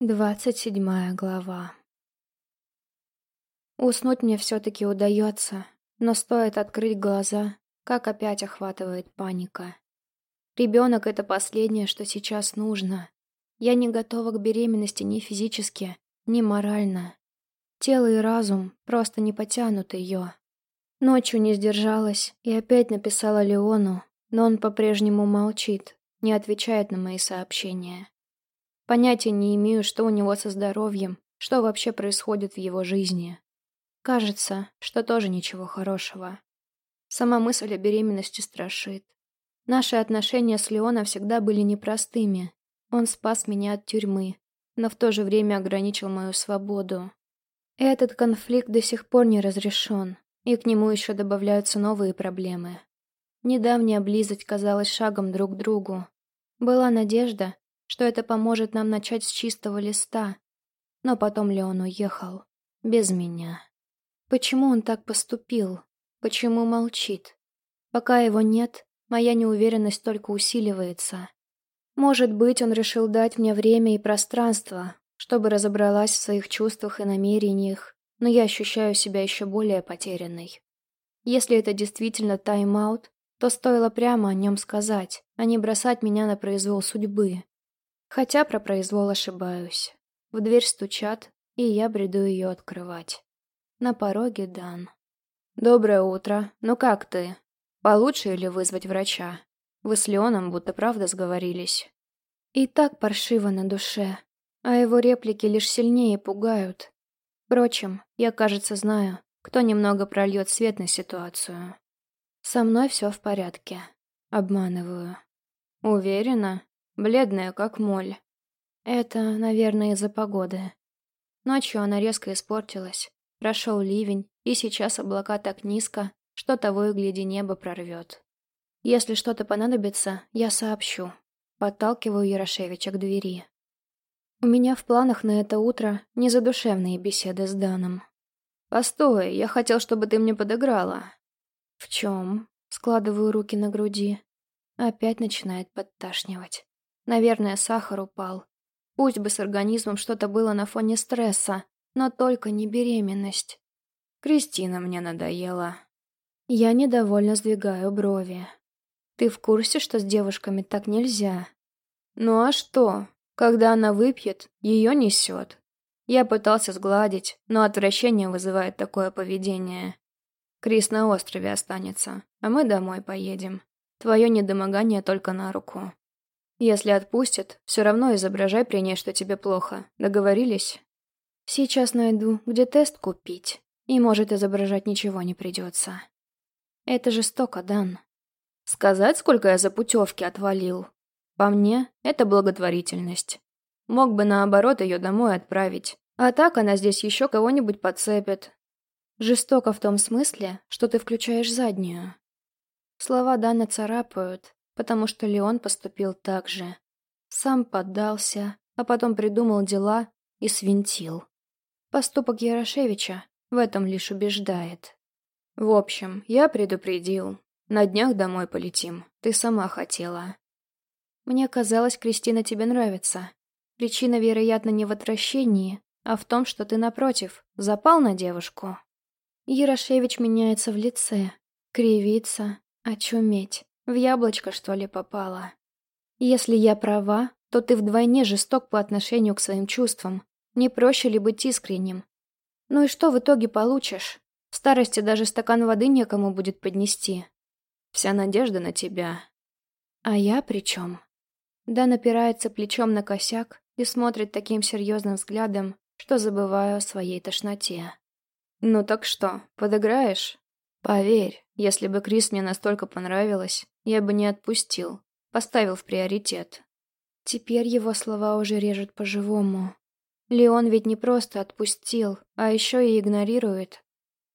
Двадцать седьмая глава. Уснуть мне все-таки удается, но стоит открыть глаза, как опять охватывает паника. Ребенок — это последнее, что сейчас нужно. Я не готова к беременности ни физически, ни морально. Тело и разум просто не потянут ее. Ночью не сдержалась и опять написала Леону, но он по-прежнему молчит, не отвечает на мои сообщения. Понятия не имею, что у него со здоровьем, что вообще происходит в его жизни. Кажется, что тоже ничего хорошего. Сама мысль о беременности страшит. Наши отношения с Леоном всегда были непростыми. Он спас меня от тюрьмы, но в то же время ограничил мою свободу. Этот конфликт до сих пор не разрешен, и к нему еще добавляются новые проблемы. Недавняя близость казалась шагом друг к другу. Была надежда, что это поможет нам начать с чистого листа. Но потом Леон уехал. Без меня. Почему он так поступил? Почему молчит? Пока его нет, моя неуверенность только усиливается. Может быть, он решил дать мне время и пространство, чтобы разобралась в своих чувствах и намерениях, но я ощущаю себя еще более потерянной. Если это действительно тайм-аут, то стоило прямо о нем сказать, а не бросать меня на произвол судьбы. Хотя про произвол ошибаюсь. В дверь стучат, и я бреду ее открывать. На пороге Дан. «Доброе утро. Ну как ты? Получше или вызвать врача? Вы с Леоном будто правда сговорились». И так паршиво на душе, а его реплики лишь сильнее пугают. Впрочем, я, кажется, знаю, кто немного прольет свет на ситуацию. Со мной все в порядке. Обманываю. Уверена? Бледная, как моль. Это, наверное, из-за погоды. Ночью она резко испортилась. Прошел ливень, и сейчас облака так низко, что того и гляди небо прорвет. Если что-то понадобится, я сообщу. Подталкиваю Ярошевича к двери. У меня в планах на это утро незадушевные беседы с Даном. «Постой, я хотел, чтобы ты мне подыграла». «В чем?» Складываю руки на груди. Опять начинает подташнивать. Наверное, сахар упал. Пусть бы с организмом что-то было на фоне стресса, но только не беременность. Кристина мне надоела. Я недовольно сдвигаю брови. Ты в курсе, что с девушками так нельзя? Ну а что? Когда она выпьет, ее несет. Я пытался сгладить, но отвращение вызывает такое поведение. Крис на острове останется, а мы домой поедем. Твое недомогание только на руку. Если отпустят, все равно изображай при ней, что тебе плохо. Договорились? Сейчас найду, где тест купить. И, может, изображать ничего не придется. Это жестоко, Дан. Сказать, сколько я за путевки отвалил? По мне, это благотворительность. Мог бы, наоборот, ее домой отправить. А так она здесь еще кого-нибудь подцепит. Жестоко в том смысле, что ты включаешь заднюю. Слова Дана царапают, потому что Леон поступил так же. Сам поддался, а потом придумал дела и свинтил. Поступок Ярошевича в этом лишь убеждает. В общем, я предупредил. На днях домой полетим. Ты сама хотела. Мне казалось, Кристина тебе нравится. Причина, вероятно, не в отвращении, а в том, что ты, напротив, запал на девушку. Ярошевич меняется в лице, кривится, очуметь. В яблочко, что ли, попала? Если я права, то ты вдвойне жесток по отношению к своим чувствам. Не проще ли быть искренним? Ну и что в итоге получишь? В старости даже стакан воды некому будет поднести. Вся надежда на тебя. А я при чем? Да напирается плечом на косяк и смотрит таким серьезным взглядом, что забываю о своей тошноте. «Ну так что, подыграешь?» Поверь, если бы Крис мне настолько понравилась, я бы не отпустил, поставил в приоритет. Теперь его слова уже режут по-живому. Леон ведь не просто отпустил, а еще и игнорирует.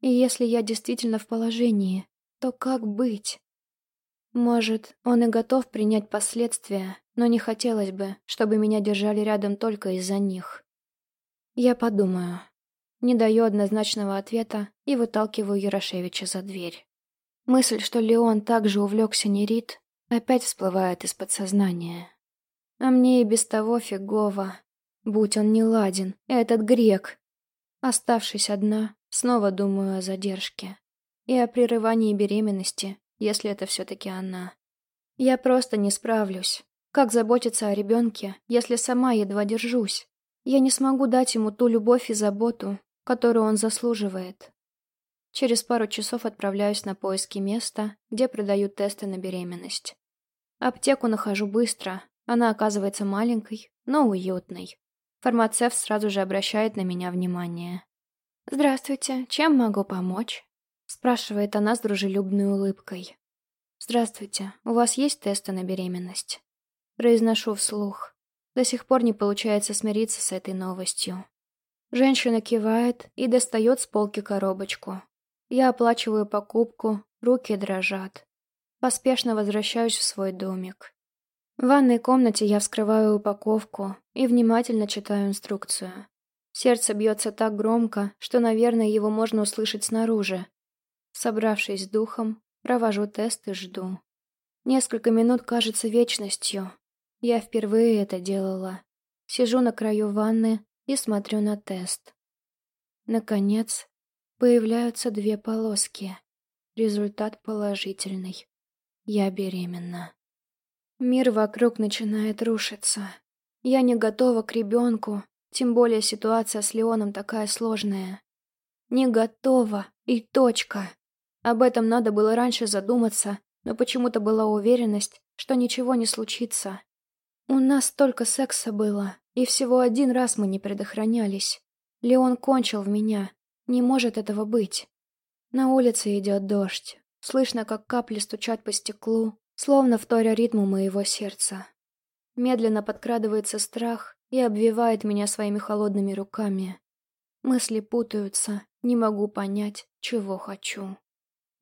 И если я действительно в положении, то как быть? Может, он и готов принять последствия, но не хотелось бы, чтобы меня держали рядом только из-за них. Я подумаю. Не даю однозначного ответа и выталкиваю Ярошевича за дверь. Мысль, что Леон также увлекся Нерит, опять всплывает из подсознания. А мне и без того фигово. Будь он не ладен, этот грек. Оставшись одна, снова думаю о задержке. И о прерывании беременности, если это все-таки она. Я просто не справлюсь. Как заботиться о ребенке, если сама едва держусь? Я не смогу дать ему ту любовь и заботу, которую он заслуживает. Через пару часов отправляюсь на поиски места, где продают тесты на беременность. Аптеку нахожу быстро, она оказывается маленькой, но уютной. Фармацевт сразу же обращает на меня внимание. «Здравствуйте, чем могу помочь?» спрашивает она с дружелюбной улыбкой. «Здравствуйте, у вас есть тесты на беременность?» Произношу вслух. До сих пор не получается смириться с этой новостью. Женщина кивает и достает с полки коробочку. Я оплачиваю покупку, руки дрожат. Поспешно возвращаюсь в свой домик. В ванной комнате я вскрываю упаковку и внимательно читаю инструкцию. Сердце бьется так громко, что, наверное, его можно услышать снаружи. Собравшись с духом, провожу тест и жду. Несколько минут кажется вечностью. Я впервые это делала. Сижу на краю ванны и смотрю на тест. Наконец, Появляются две полоски. Результат положительный. Я беременна. Мир вокруг начинает рушиться. Я не готова к ребенку, тем более ситуация с Леоном такая сложная. Не готова, и точка. Об этом надо было раньше задуматься, но почему-то была уверенность, что ничего не случится. У нас столько секса было, и всего один раз мы не предохранялись. Леон кончил в меня, не может этого быть. На улице идет дождь. Слышно, как капли стучат по стеклу, словно вторя ритму моего сердца. Медленно подкрадывается страх и обвивает меня своими холодными руками. Мысли путаются, не могу понять, чего хочу.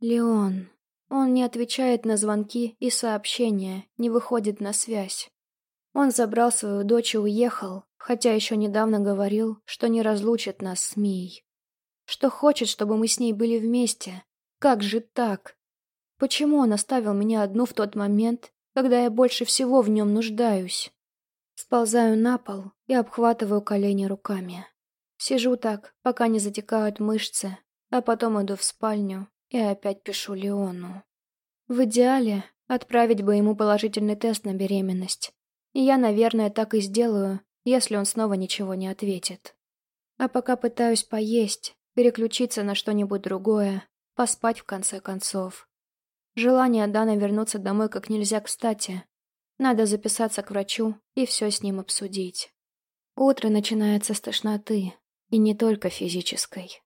Леон. Он не отвечает на звонки и сообщения, не выходит на связь. Он забрал свою дочь и уехал, хотя еще недавно говорил, что не разлучит нас с Мией что хочет, чтобы мы с ней были вместе. Как же так? Почему он оставил меня одну в тот момент, когда я больше всего в нем нуждаюсь? Сползаю на пол и обхватываю колени руками. Сижу так, пока не затекают мышцы, а потом иду в спальню и опять пишу Леону. В идеале отправить бы ему положительный тест на беременность. И я, наверное, так и сделаю, если он снова ничего не ответит. А пока пытаюсь поесть, переключиться на что-нибудь другое, поспать в конце концов. Желание Дана вернуться домой как нельзя кстати. Надо записаться к врачу и все с ним обсудить. Утро начинается с тошноты, и не только физической.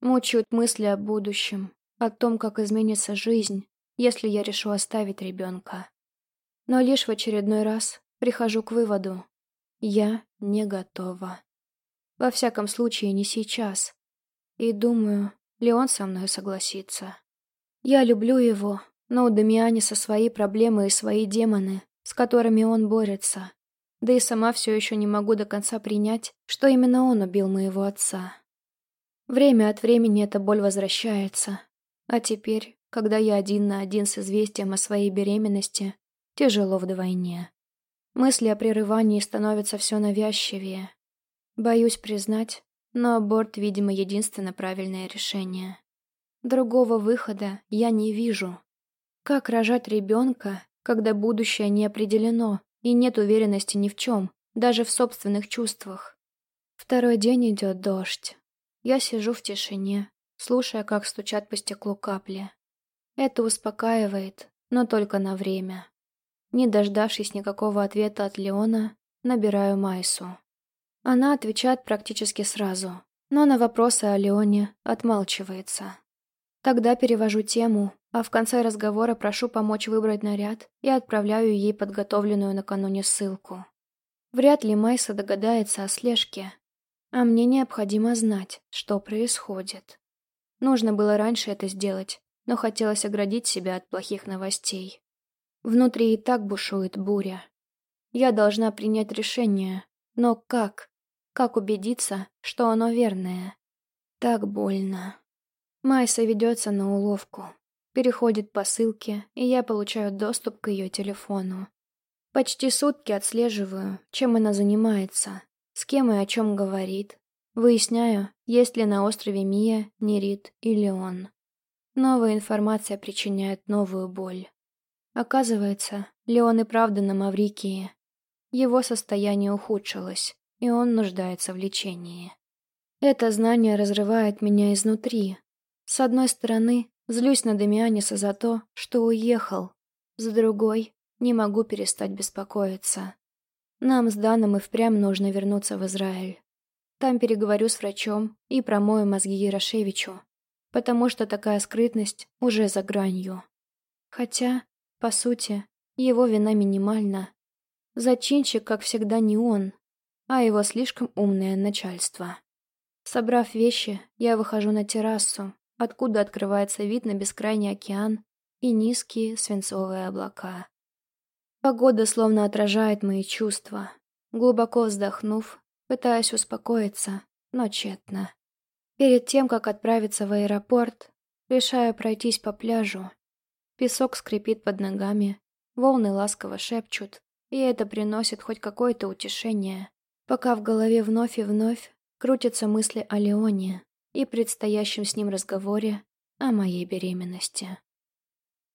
Мучают мысли о будущем, о том, как изменится жизнь, если я решу оставить ребенка. Но лишь в очередной раз прихожу к выводу. Я не готова. Во всяком случае, не сейчас. И думаю, Леон со мной согласится. Я люблю его, но у Дамианиса свои проблемы и свои демоны, с которыми он борется. Да и сама все еще не могу до конца принять, что именно он убил моего отца. Время от времени эта боль возвращается. А теперь, когда я один на один с известием о своей беременности, тяжело вдвойне. Мысли о прерывании становятся все навязчивее. Боюсь признать, но аборт, видимо, единственно правильное решение. Другого выхода я не вижу. Как рожать ребенка, когда будущее не определено и нет уверенности ни в чем, даже в собственных чувствах? Второй день идет дождь. Я сижу в тишине, слушая, как стучат по стеклу капли. Это успокаивает, но только на время. Не дождавшись никакого ответа от Леона, набираю Майсу. Она отвечает практически сразу, но на вопросы о Леоне отмалчивается. Тогда перевожу тему, а в конце разговора прошу помочь выбрать наряд и отправляю ей подготовленную накануне ссылку. Вряд ли Майса догадается о слежке, а мне необходимо знать, что происходит. Нужно было раньше это сделать, но хотелось оградить себя от плохих новостей. Внутри и так бушует буря. Я должна принять решение, но как? Как убедиться, что оно верное? Так больно. Майса ведется на уловку. Переходит по ссылке, и я получаю доступ к ее телефону. Почти сутки отслеживаю, чем она занимается. с кем и о чем говорит. Выясняю, есть ли на острове Мия, Нерит или он. Новая информация причиняет новую боль. Оказывается, Леон и правда на Маврикии. Его состояние ухудшилось, и он нуждается в лечении. Это знание разрывает меня изнутри. С одной стороны, злюсь на Демианиса за то, что уехал. С другой, не могу перестать беспокоиться. Нам с Даном и впрямь нужно вернуться в Израиль. Там переговорю с врачом и промою мозги Ярошевичу, потому что такая скрытность уже за гранью. Хотя, по сути, его вина минимальна. Зачинщик, как всегда, не он, а его слишком умное начальство. Собрав вещи, я выхожу на террасу, откуда открывается вид на бескрайний океан и низкие свинцовые облака. Погода словно отражает мои чувства. Глубоко вздохнув, пытаясь успокоиться, но тщетно. Перед тем, как отправиться в аэропорт, решаю пройтись по пляжу. Песок скрипит под ногами, волны ласково шепчут, и это приносит хоть какое-то утешение, пока в голове вновь и вновь крутятся мысли о Леоне и предстоящем с ним разговоре о моей беременности.